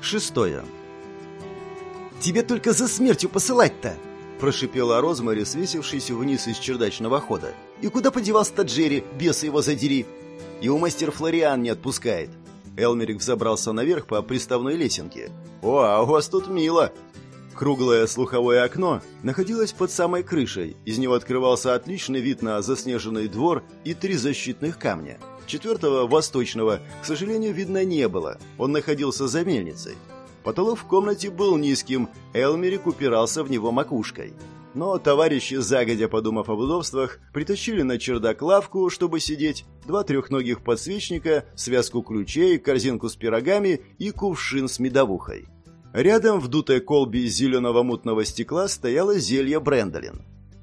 Шестое. «Тебе только за смертью посылать-то!» прошипела Розмари, свесившись вниз из чердачного хода. «И куда подевался-то Джерри, беса его задери?» «И у мастер Флориан не отпускает». Элмерик взобрался наверх по приставной лесенке. «О, а у вас тут мило!» Круглое слуховое окно находилось под самой крышей. Из него открывался отличный вид на заснеженный двор и три защитных камня. Четвертого, восточного, к сожалению, видно не было. Он находился за мельницей. Потолок в комнате был низким, Элмерик упирался в него макушкой. Но товарищи, загодя подумав об удобствах, притащили на чердак лавку, чтобы сидеть, два трехногих подсвечника, связку ключей, корзинку с пирогами и кувшин с медовухой. Рядом в дутой колбе из зеленого мутного стекла стояло зелье Брэндолин.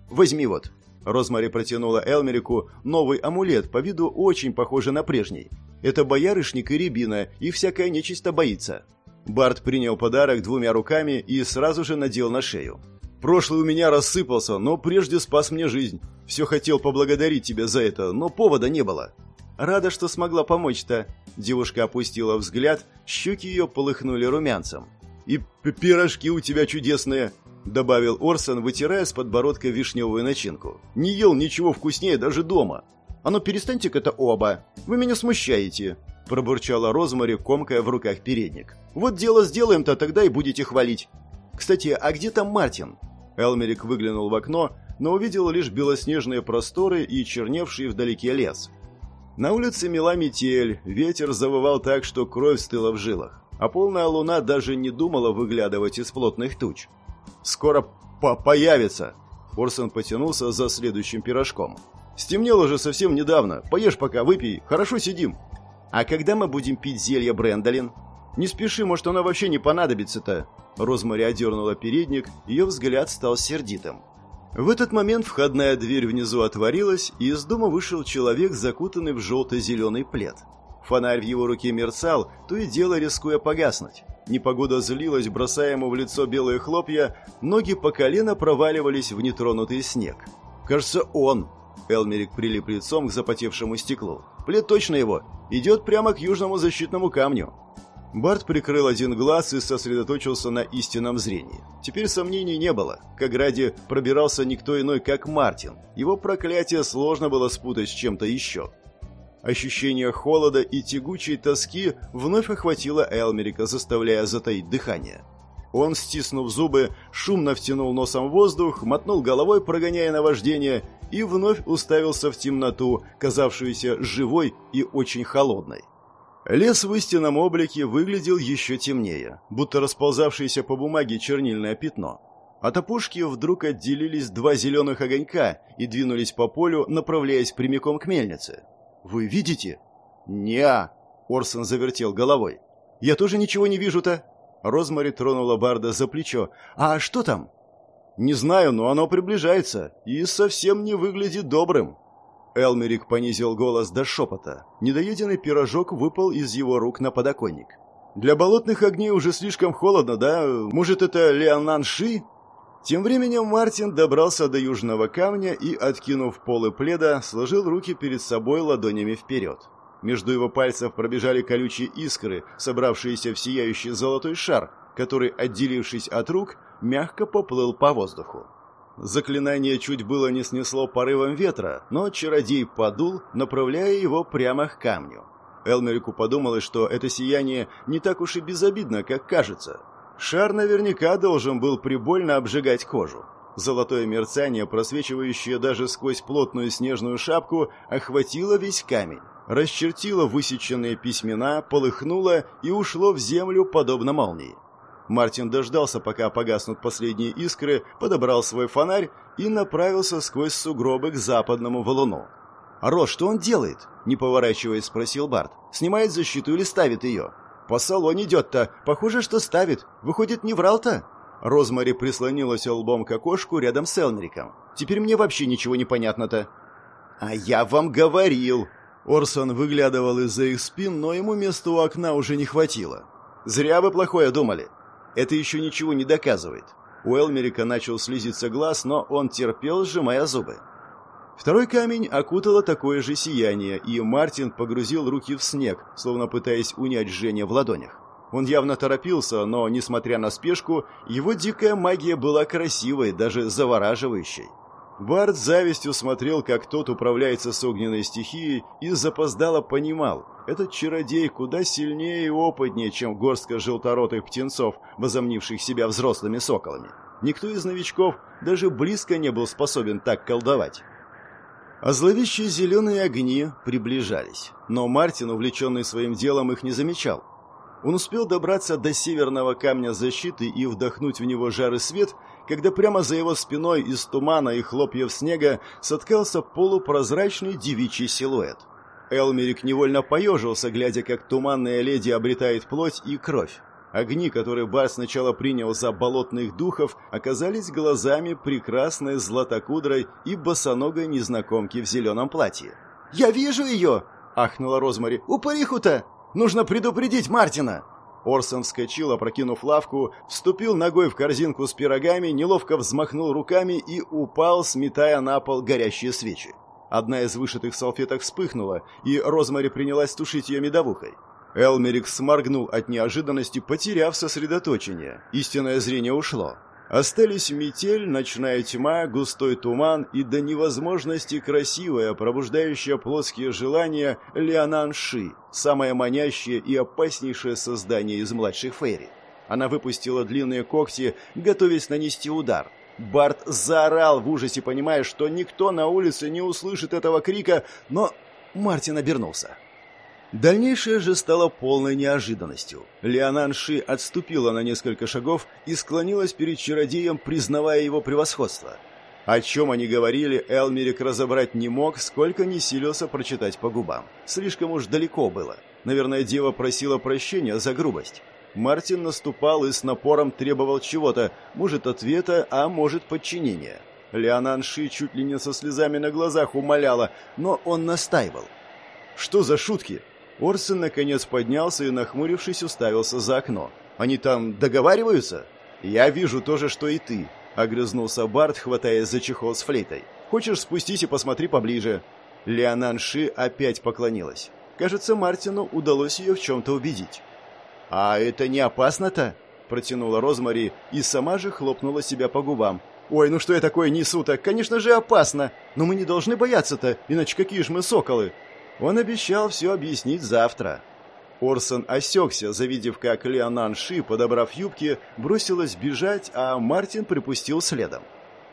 «Возьми вот». Розмари протянула Элмерику новый амулет, по виду очень похожий на прежний. Это боярышник и рябина, и всякая нечисть боится. Барт принял подарок двумя руками и сразу же надел на шею. «Прошлый у меня рассыпался, но прежде спас мне жизнь. Все хотел поблагодарить тебя за это, но повода не было». «Рада, что смогла помочь-то». Девушка опустила взгляд, щеки ее полыхнули румянцем. «И пирожки у тебя чудесные!» — добавил Орсон, вытирая с подбородка вишневую начинку. «Не ел ничего вкуснее даже дома!» «А ну перестаньте-ка это оба! Вы меня смущаете!» — пробурчала Розмари, комкая в руках передник. «Вот дело сделаем-то, тогда и будете хвалить!» «Кстати, а где там Мартин?» Элмерик выглянул в окно, но увидел лишь белоснежные просторы и черневший вдалеке лес. На улице мела метель, ветер завывал так, что кровь стыла в жилах а полная луна даже не думала выглядывать из плотных туч. «Скоро по появится!» Орсон потянулся за следующим пирожком. «Стемнело же совсем недавно. Поешь пока, выпей. Хорошо сидим». «А когда мы будем пить зелье Брэндолин?» «Не спеши, может, оно вообще не понадобится-то». Розмари одернула передник, ее взгляд стал сердитым. В этот момент входная дверь внизу отворилась, и из дома вышел человек, закутанный в желто-зеленый плед. Фонарь в его руке мерцал, то и дело рискуя погаснуть. Непогода злилась, бросая ему в лицо белые хлопья, ноги по колено проваливались в нетронутый снег. «Кажется, он!» Элмерик прилип лицом к запотевшему стеклу. «Плед точно его! Идет прямо к южному защитному камню!» Барт прикрыл один глаз и сосредоточился на истинном зрении. Теперь сомнений не было. К ограде пробирался никто иной, как Мартин. Его проклятие сложно было спутать с чем-то еще. Ощущение холода и тягучей тоски вновь охватило Элмерика, заставляя затаить дыхание. Он, стиснув зубы, шумно втянул носом воздух, мотнул головой, прогоняя наваждение, и вновь уставился в темноту, казавшуюся живой и очень холодной. Лес в истинном облике выглядел еще темнее, будто расползавшееся по бумаге чернильное пятно. От опушки вдруг отделились два зеленых огонька и двинулись по полю, направляясь прямиком к мельнице. Вы видите? Не. Орсон завертел головой. Я тоже ничего не вижу-то. Розмари тронула Барда за плечо. А что там? Не знаю, но оно приближается и совсем не выглядит добрым. Элмерик понизил голос до шепота. Недоеденный пирожок выпал из его рук на подоконник. «Для болотных огней уже слишком холодно, да? Может, это Леонан Ши?» Тем временем Мартин добрался до южного камня и, откинув полы пледа, сложил руки перед собой ладонями вперед. Между его пальцев пробежали колючие искры, собравшиеся в сияющий золотой шар, который, отделившись от рук, мягко поплыл по воздуху. Заклинание чуть было не снесло порывом ветра, но чародей подул, направляя его прямо к камню. Элмерику подумалось, что это сияние не так уж и безобидно, как кажется. Шар наверняка должен был прибольно обжигать кожу. Золотое мерцание, просвечивающее даже сквозь плотную снежную шапку, охватило весь камень, расчертило высеченные письмена, полыхнуло и ушло в землю, подобно молнии. Мартин дождался, пока погаснут последние искры, подобрал свой фонарь и направился сквозь сугробы к западному валуну. «Рос, что он делает?» — не поворачиваясь, спросил Барт. «Снимает защиту или ставит ее?» «По салону идет-то. Похоже, что ставит. Выходит, не врал-то?» Розмари прислонилась лбом к окошку рядом с Элнриком. «Теперь мне вообще ничего не понятно-то». «А я вам говорил!» Орсон выглядывал из-за их спин, но ему места у окна уже не хватило. «Зря вы плохое думали. Это еще ничего не доказывает». У Элмерика начал слезиться глаз, но он терпел, сжимая зубы. Второй камень окутало такое же сияние, и Мартин погрузил руки в снег, словно пытаясь унять жжение в ладонях. Он явно торопился, но, несмотря на спешку, его дикая магия была красивой, даже завораживающей. Барт завистью смотрел, как тот управляется с огненной стихией, и запоздало понимал, этот чародей куда сильнее и опытнее, чем горстка желторотых птенцов, возомнивших себя взрослыми соколами. Никто из новичков даже близко не был способен так колдовать. А зловещие зеленые огни приближались, но Мартин, увлеченный своим делом, их не замечал. Он успел добраться до северного камня защиты и вдохнуть в него жар и свет, когда прямо за его спиной из тумана и хлопьев снега соткался полупрозрачный девичий силуэт. Элмерик невольно поежился, глядя, как туманная леди обретает плоть и кровь. Огни, которые Бар сначала принял за болотных духов, оказались глазами прекрасной златокудрой и босоногой незнакомки в зеленом платье. «Я вижу ее!» — ахнула Розмари. «Упыриху-то! Нужно предупредить Мартина!» Орсон вскочил, опрокинув лавку, вступил ногой в корзинку с пирогами, неловко взмахнул руками и упал, сметая на пол горящие свечи. Одна из вышитых салфеток вспыхнула, и Розмари принялась тушить ее медовухой. Элмерик сморгнул от неожиданности, потеряв сосредоточение. Истинное зрение ушло. Остались метель, ночная тьма, густой туман и до невозможности красивая, пробуждающая плотские желания Леонанши, самое манящее и опаснейшее создание из младших фейри. Она выпустила длинные когти, готовясь нанести удар. Барт заорал в ужасе, понимая, что никто на улице не услышит этого крика, но Мартин обернулся. Дальнейшее же стало полной неожиданностью. Леонан Ши отступила на несколько шагов и склонилась перед чародеем, признавая его превосходство. О чем они говорили, Элмерик разобрать не мог, сколько не силился прочитать по губам. Слишком уж далеко было. Наверное, дева просила прощения за грубость. Мартин наступал и с напором требовал чего-то, может ответа, а может подчинения. Леонан Ши чуть ли не со слезами на глазах умоляла, но он настаивал. «Что за шутки?» Орсон наконец поднялся и, нахмурившись, уставился за окно. «Они там договариваются?» «Я вижу то же, что и ты», — огрызнулся Барт, хватаясь за чехол с флейтой. «Хочешь, спустись и посмотри поближе». Леонан Ши опять поклонилась. Кажется, Мартину удалось ее в чем-то убедить. «А это не опасно-то?» — протянула Розмари и сама же хлопнула себя по губам. «Ой, ну что я такое несу-то? Конечно же опасно! Но мы не должны бояться-то, иначе какие ж мы соколы!» Он обещал все объяснить завтра. Орсон осекся, завидев, как Леонан Ши, подобрав юбки, бросилась бежать, а Мартин припустил следом.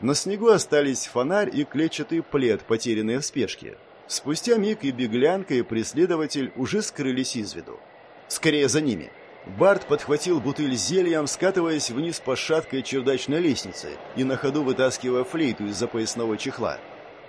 На снегу остались фонарь и клетчатый плед, потерянные в спешке. Спустя миг и беглянка, и преследователь уже скрылись из виду. «Скорее за ними!» Барт подхватил бутыль зельем, скатываясь вниз по шаткой чердачной лестнице и на ходу вытаскивая флейту из-за поясного чехла.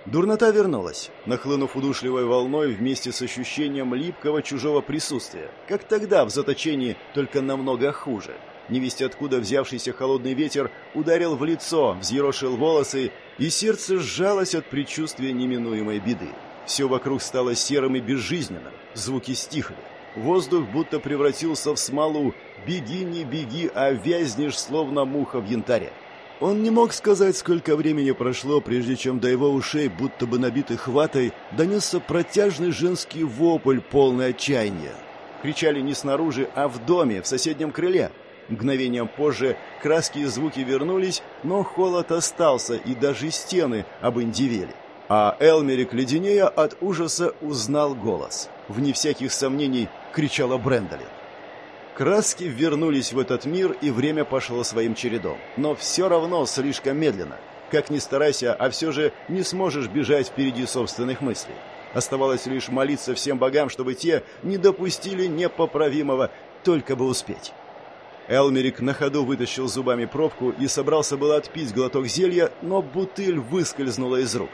Дурнота вернулась, нахлынув удушливой волной вместе с ощущением липкого чужого присутствия, как тогда в заточении, только намного хуже. Невесть откуда взявшийся холодный ветер ударил в лицо, взъерошил волосы, и сердце сжалось от предчувствия неминуемой беды. Все вокруг стало серым и безжизненным, звуки стихли. Воздух будто превратился в смолу. Беги, не беги, а вязнешь, словно муха в янтаре. Он не мог сказать, сколько времени прошло, прежде чем до его ушей, будто бы набитый хватой, донесся протяжный женский вопль, полный отчаяния. Кричали не снаружи, а в доме, в соседнем крыле. Мгновением позже краски и звуки вернулись, но холод остался, и даже стены обиндивели. А Элмерик, леденея от ужаса, узнал голос. Вне всяких сомнений кричала Брэндолин. Краски вернулись в этот мир, и время пошло своим чередом. Но все равно слишком медленно. Как ни старайся, а все же не сможешь бежать впереди собственных мыслей. Оставалось лишь молиться всем богам, чтобы те не допустили непоправимого, только бы успеть. Элмерик на ходу вытащил зубами пробку и собрался было отпить глоток зелья, но бутыль выскользнула из рук.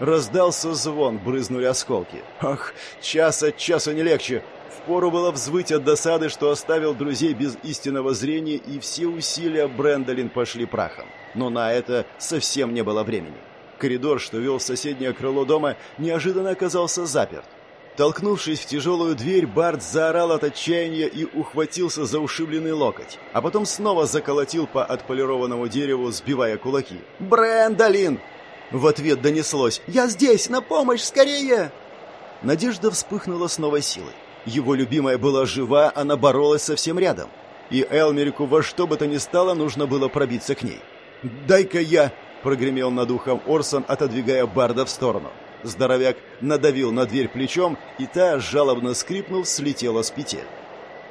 Раздался звон, брызнули осколки. Ах, час от часу не легче. Впору было взвыть от досады, что оставил друзей без истинного зрения, и все усилия Брэндолин пошли прахом. Но на это совсем не было времени. Коридор, что вел в соседнее крыло дома, неожиданно оказался заперт. Толкнувшись в тяжелую дверь, Барт заорал от отчаяния и ухватился за ушибленный локоть, а потом снова заколотил по отполированному дереву, сбивая кулаки. «Брэндолин!» В ответ донеслось «Я здесь! На помощь! Скорее!» Надежда вспыхнула с новой силой. Его любимая была жива, она боролась совсем рядом. И Элмерику во что бы то ни стало нужно было пробиться к ней. «Дай-ка я!» — прогремел над ухом Орсон, отодвигая Барда в сторону. Здоровяк надавил на дверь плечом, и та, жалобно скрипнув, слетела с петель.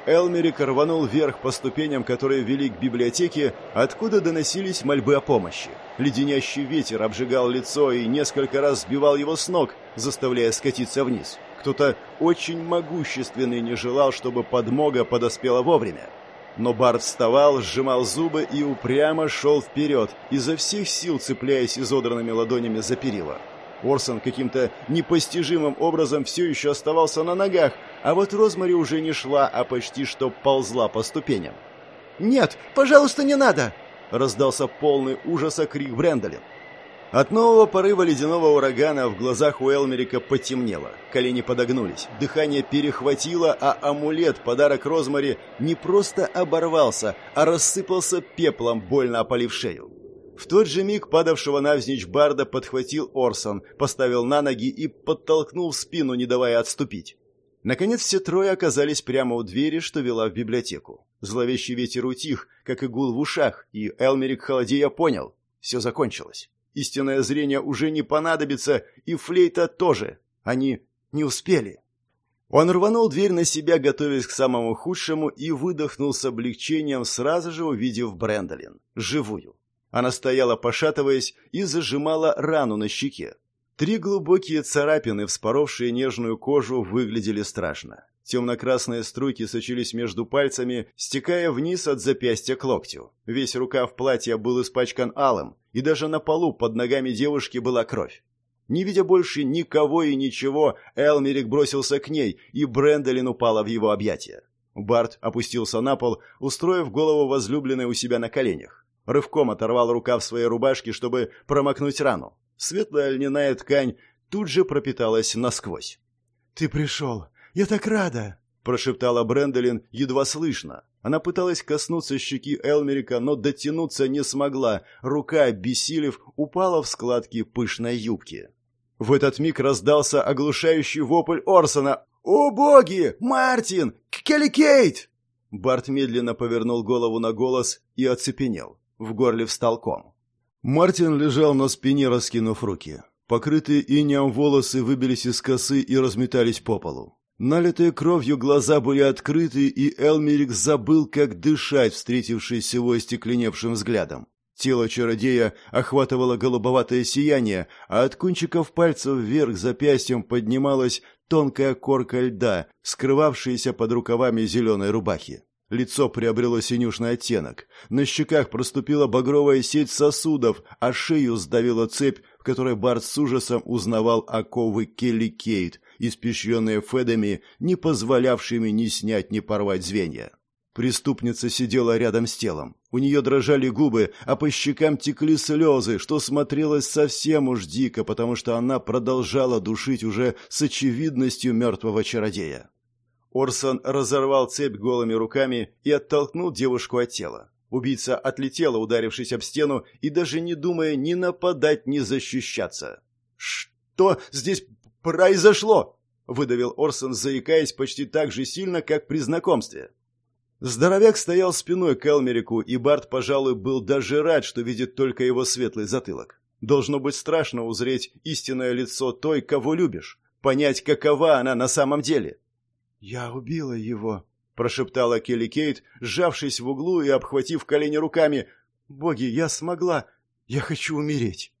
Элмерик рванул вверх по ступеням, которые вели к библиотеке, откуда доносились мольбы о помощи. Леденящий ветер обжигал лицо и несколько раз сбивал его с ног, заставляя скатиться вниз. Кто-то очень могущественный не желал, чтобы подмога подоспела вовремя. Но Барт вставал, сжимал зубы и упрямо шел вперед, изо всех сил цепляясь изодранными ладонями за перила. Орсон каким-то непостижимым образом все еще оставался на ногах, а вот Розмари уже не шла, а почти что ползла по ступеням. «Нет, пожалуйста, не надо!» — раздался полный ужаса крик Брэндолин. От нового порыва ледяного урагана в глазах у Элмерика потемнело, колени подогнулись, дыхание перехватило, а амулет, подарок Розмари, не просто оборвался, а рассыпался пеплом, больно опалив шею. В тот же миг падавшего навзничь Барда подхватил Орсон, поставил на ноги и подтолкнул в спину, не давая отступить. Наконец все трое оказались прямо у двери, что вела в библиотеку. Зловещий ветер утих, как и гул в ушах, и Элмерик холодея понял — все закончилось. Истинное зрение уже не понадобится, и флейта тоже. Они не успели. Он рванул дверь на себя, готовясь к самому худшему, и выдохнул с облегчением, сразу же увидев Брэндолин. Живую. Она стояла, пошатываясь, и зажимала рану на щеке. Три глубокие царапины, вспоровшие нежную кожу, выглядели страшно. Темно-красные струйки сочились между пальцами, стекая вниз от запястья к локтю. Весь рукав платья был испачкан алым, и даже на полу под ногами девушки была кровь. Не видя больше никого и ничего, Элмерик бросился к ней, и Брэндолин упала в его объятия. Барт опустился на пол, устроив голову возлюбленной у себя на коленях. Рывком оторвал рукав своей рубашки, чтобы промокнуть рану. Светлая льняная ткань тут же пропиталась насквозь. «Ты пришел! Я так рада!» – прошептала Брэндолин едва слышно. Она пыталась коснуться щеки Элмерика, но дотянуться не смогла. Рука, обессилев, упала в складки пышной юбки. В этот миг раздался оглушающий вопль Орсона. «О боги! Мартин! Келли Кейт!» Барт медленно повернул голову на голос и оцепенел. В горле встал ком. Мартин лежал на спине, раскинув руки. Покрытые инеем волосы выбились из косы и разметались по полу. Налитые кровью глаза были открыты, и Элмерик забыл, как дышать, встретившись его остекленевшим взглядом. Тело чародея охватывало голубоватое сияние, а от кончиков пальцев вверх запястьем поднималась тонкая корка льда, скрывавшаяся под рукавами зеленой рубахи. Лицо приобрело синюшный оттенок. На щеках проступила багровая сеть сосудов, а шею сдавила цепь, в которой Барт с ужасом узнавал оковы Келли Кейт, испещренные Федами, не позволявшими ни снять, ни порвать звенья. Преступница сидела рядом с телом. У нее дрожали губы, а по щекам текли слезы, что смотрелось совсем уж дико, потому что она продолжала душить уже с очевидностью мертвого чародея. Орсон разорвал цепь голыми руками и оттолкнул девушку от тела. Убийца отлетела, ударившись об стену, и даже не думая ни нападать, ни защищаться. «Что здесь произошло?» — выдавил Орсон, заикаясь почти так же сильно, как при знакомстве. Здоровяк стоял спиной к Элмерику, и Барт, пожалуй, был даже рад, что видит только его светлый затылок. Должно быть страшно узреть истинное лицо той, кого любишь, понять, какова она на самом деле. «Я убила его», — прошептала Келли Кейт, сжавшись в углу и обхватив колени руками. «Боги, я смогла! Я хочу умереть!»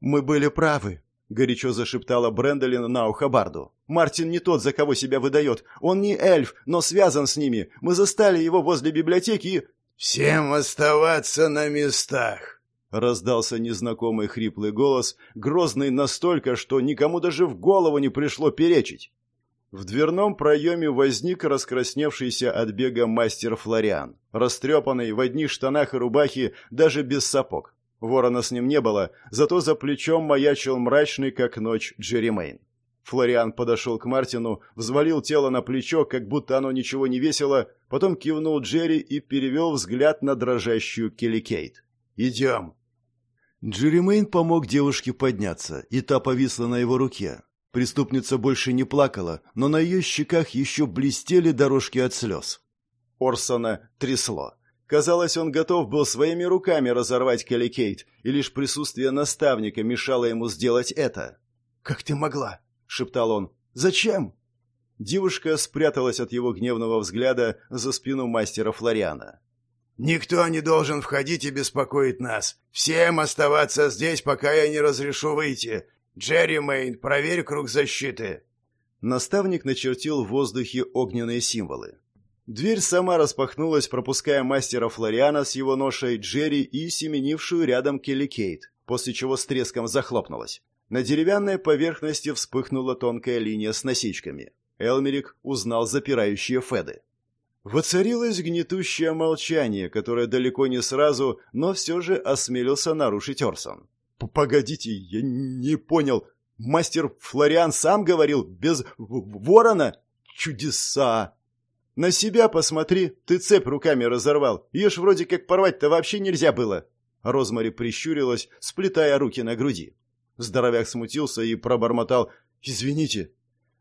«Мы были правы», — горячо зашептала Брэндолин на ухо Барду. «Мартин не тот, за кого себя выдает. Он не эльф, но связан с ними. Мы застали его возле библиотеки и...» «Всем оставаться на местах!» Раздался незнакомый хриплый голос, грозный настолько, что никому даже в голову не пришло перечить. В дверном проеме возник раскрасневшийся от бега мастер Флориан, растрепанный в одних штанах и рубахе, даже без сапог. Ворона с ним не было, зато за плечом маячил мрачный, как ночь, Джеремейн. Флориан подошел к Мартину, взвалил тело на плечо, как будто оно ничего не весило, потом кивнул Джерри и перевел взгляд на дрожащую Келли Кейт. «Идем». Джеремейн помог девушке подняться, и та повисла на его руке. Преступница больше не плакала, но на ее щеках еще блестели дорожки от слез. Орсона трясло. Казалось, он готов был своими руками разорвать Келли Кейт, и лишь присутствие наставника мешало ему сделать это. «Как ты могла?» — шептал он. «Зачем?» Девушка спряталась от его гневного взгляда за спину мастера Флориана. «Никто не должен входить и беспокоить нас. Всем оставаться здесь, пока я не разрешу выйти. Джерри Мэйн, проверь круг защиты». Наставник начертил в воздухе огненные символы. Дверь сама распахнулась, пропуская мастера Флориана с его ношей Джерри и семенившую рядом Келли Кейт, после чего с треском захлопнулась. На деревянной поверхности вспыхнула тонкая линия с насечками. Элмерик узнал запирающие Феды. Воцарилось гнетущее молчание, которое далеко не сразу, но все же осмелился нарушить Орсон. «Погодите, я не понял. Мастер Флориан сам говорил, без ворона? Чудеса!» «На себя посмотри, ты цепь руками разорвал. Ее ж вроде как порвать-то вообще нельзя было». Розмари прищурилась, сплетая руки на груди. Здоровяк смутился и пробормотал «Извините».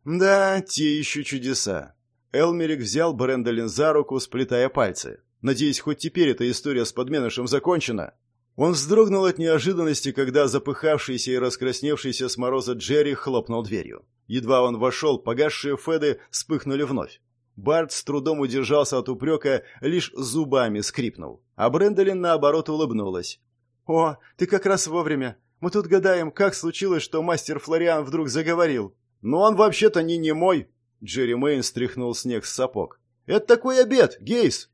«Да, те еще чудеса». Элмерик взял Брендолин за руку, сплетая пальцы. «Надеюсь, хоть теперь эта история с подменышем закончена». Он вздрогнул от неожиданности, когда запыхавшийся и раскрасневшийся с мороза Джерри хлопнул дверью. Едва он вошел, погасшие Феды вспыхнули вновь. Барт с трудом удержался от упрека, лишь зубами скрипнул. А Брэндолин, наоборот, улыбнулась. «О, ты как раз вовремя. Мы тут гадаем, как случилось, что мастер Флориан вдруг заговорил. Но он вообще-то не немой». Джерри Мэйн стряхнул снег с сапог. «Это такой обед, Гейс!»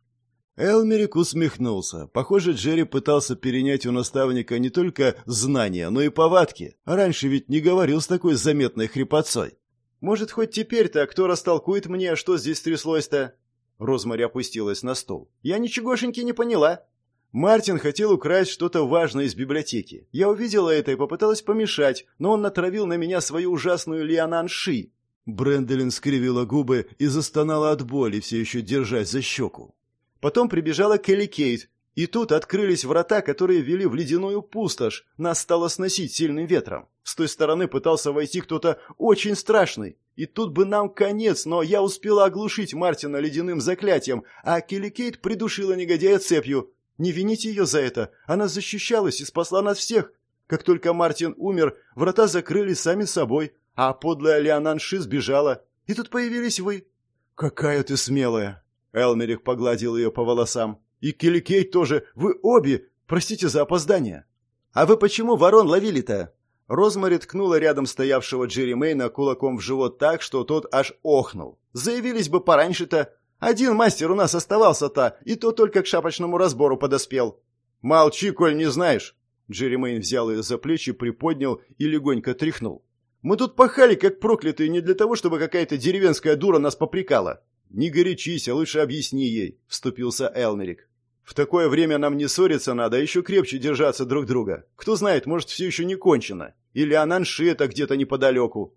Элмерик усмехнулся. Похоже, Джерри пытался перенять у наставника не только знания, но и повадки. Раньше ведь не говорил с такой заметной хрипотцой. Может, хоть теперь-то кто растолкует мне, что здесь тряслось-то?» Розмари опустилась на стол. «Я ничегошеньки не поняла». Мартин хотел украсть что-то важное из библиотеки. Я увидела это и попыталась помешать, но он натравил на меня свою ужасную лиананши. Бренделин скривила губы и застонала от боли, все еще держась за щеку. Потом прибежала Келли Кейт, и тут открылись врата, которые вели в ледяную пустошь. Нас стало сносить сильным ветром. С той стороны пытался войти кто-то очень страшный. И тут бы нам конец, но я успела оглушить Мартина ледяным заклятием, а Келли Кейт придушила негодяя цепью. Не вините ее за это. Она защищалась и спасла нас всех. Как только Мартин умер, врата закрылись сами собой, а подлая Леонанши сбежала. И тут появились вы. «Какая ты смелая!» Элмерих погладил ее по волосам. И Келли тоже. Вы обе. Простите за опоздание. А вы почему ворон ловили-то? Розмари ткнула рядом стоявшего Джерри Мейна кулаком в живот так, что тот аж охнул. Заявились бы пораньше-то. Один мастер у нас оставался-то, и то только к шапочному разбору подоспел. Молчи, коль не знаешь. Джерри Мейн взял ее за плечи, приподнял и легонько тряхнул. Мы тут пахали, как проклятые, не для того, чтобы какая-то деревенская дура нас попрекала. Не горячись, а лучше объясни ей, вступился Элмерик. В такое время нам не ссориться надо, а еще крепче держаться друг друга. Кто знает, может, все еще не кончено. Или Ананши это где-то неподалеку.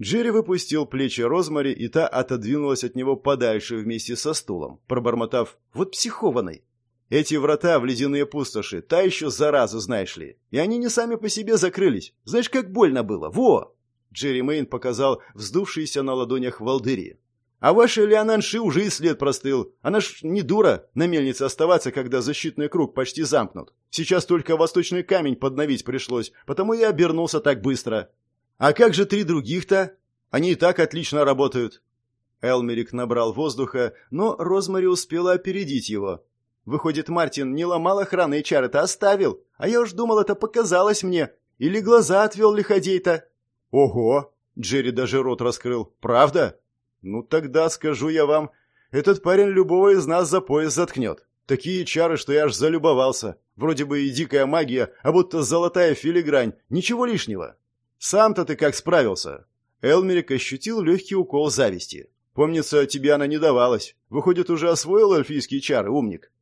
Джерри выпустил плечи Розмари, и та отодвинулась от него подальше вместе со стулом, пробормотав «Вот психованный». Эти врата в ледяные пустоши, та еще зараза, знаешь ли. И они не сами по себе закрылись. Знаешь, как больно было? Во!» Джерри Мэйн показал вздувшиеся на ладонях волдыри. А ваша Леонанши уже и след простыл. Она ж не дура на мельнице оставаться, когда защитный круг почти замкнут. Сейчас только восточный камень подновить пришлось, потому я обернулся так быстро. А как же три других-то? Они и так отлично работают. Элмерик набрал воздуха, но Розмари успела опередить его. Выходит, Мартин не ломал охраны и чары-то оставил, а я уж думал, это показалось мне. Или глаза отвел лиходей-то. Ого! Джерри даже рот раскрыл. Правда? Ну тогда скажу я вам, этот парень любого из нас за пояс заткнет. Такие чары, что я аж залюбовался. Вроде бы и дикая магия, а будто золотая филигрань. Ничего лишнего. Сам-то ты как справился? Элмерик ощутил легкий укол зависти. Помнится, тебе она не давалась. Выходит, уже освоил эльфийские чары, умник.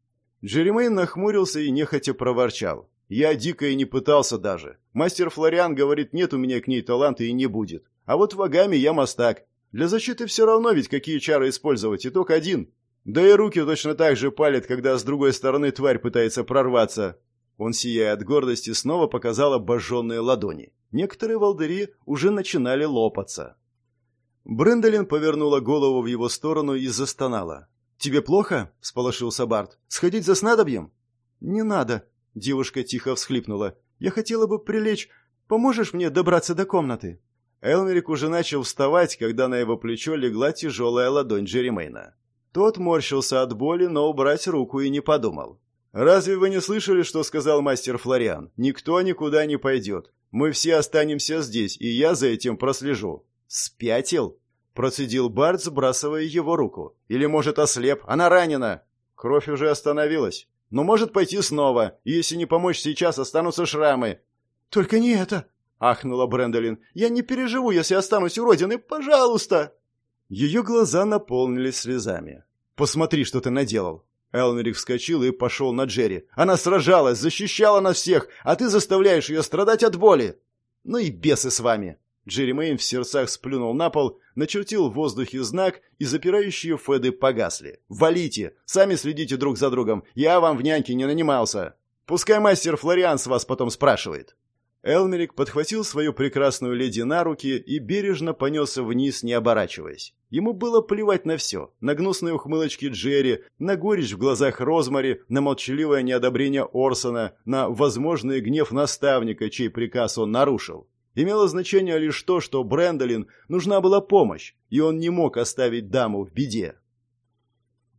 Джеремейн нахмурился и нехотя проворчал. Я дико и не пытался даже. Мастер Флориан говорит, нет у меня к ней таланта и не будет. А вот вагами я мастак. Для защиты все равно ведь какие чары использовать, итог один. Да и руки точно так же палят, когда с другой стороны тварь пытается прорваться. Он, сияя от гордости, снова показал обожженные ладони. Некоторые волдыри уже начинали лопаться. Брендолин повернула голову в его сторону и застонала. «Тебе плохо?» – сполошился Барт. «Сходить за снадобьем?» «Не надо», – девушка тихо всхлипнула. «Я хотела бы прилечь. Поможешь мне добраться до комнаты?» Элмерик уже начал вставать, когда на его плечо легла тяжелая ладонь Джеремейна. Тот морщился от боли, но убрать руку и не подумал. «Разве вы не слышали, что сказал мастер Флориан? Никто никуда не пойдет. Мы все останемся здесь, и я за этим прослежу». «Спятил?» – процедил Барт, сбрасывая его руку. «Или, может, ослеп? Она ранена!» Кровь уже остановилась. «Но может пойти снова, если не помочь сейчас, останутся шрамы». «Только не это!» – ахнула Брэндолин. «Я не переживу, если останусь у родины. Пожалуйста!» Ее глаза наполнились слезами. «Посмотри, что ты наделал!» Элмерик вскочил и пошел на Джерри. «Она сражалась, защищала нас всех, а ты заставляешь ее страдать от боли!» «Ну и бесы с вами!» Джерри Мэйн в сердцах сплюнул на пол, начертил в воздухе знак, и запирающие Феды погасли. «Валите! Сами следите друг за другом! Я вам в няньке не нанимался! Пускай мастер Флориан с вас потом спрашивает!» Элмерик подхватил свою прекрасную леди на руки и бережно понесся вниз, не оборачиваясь. Ему было плевать на все. На гнусные ухмылочки Джерри, на горечь в глазах Розмари, на молчаливое неодобрение Орсона, на возможный гнев наставника, чей приказ он нарушил. Имело значение лишь то, что Брэндолин нужна была помощь, и он не мог оставить даму в беде.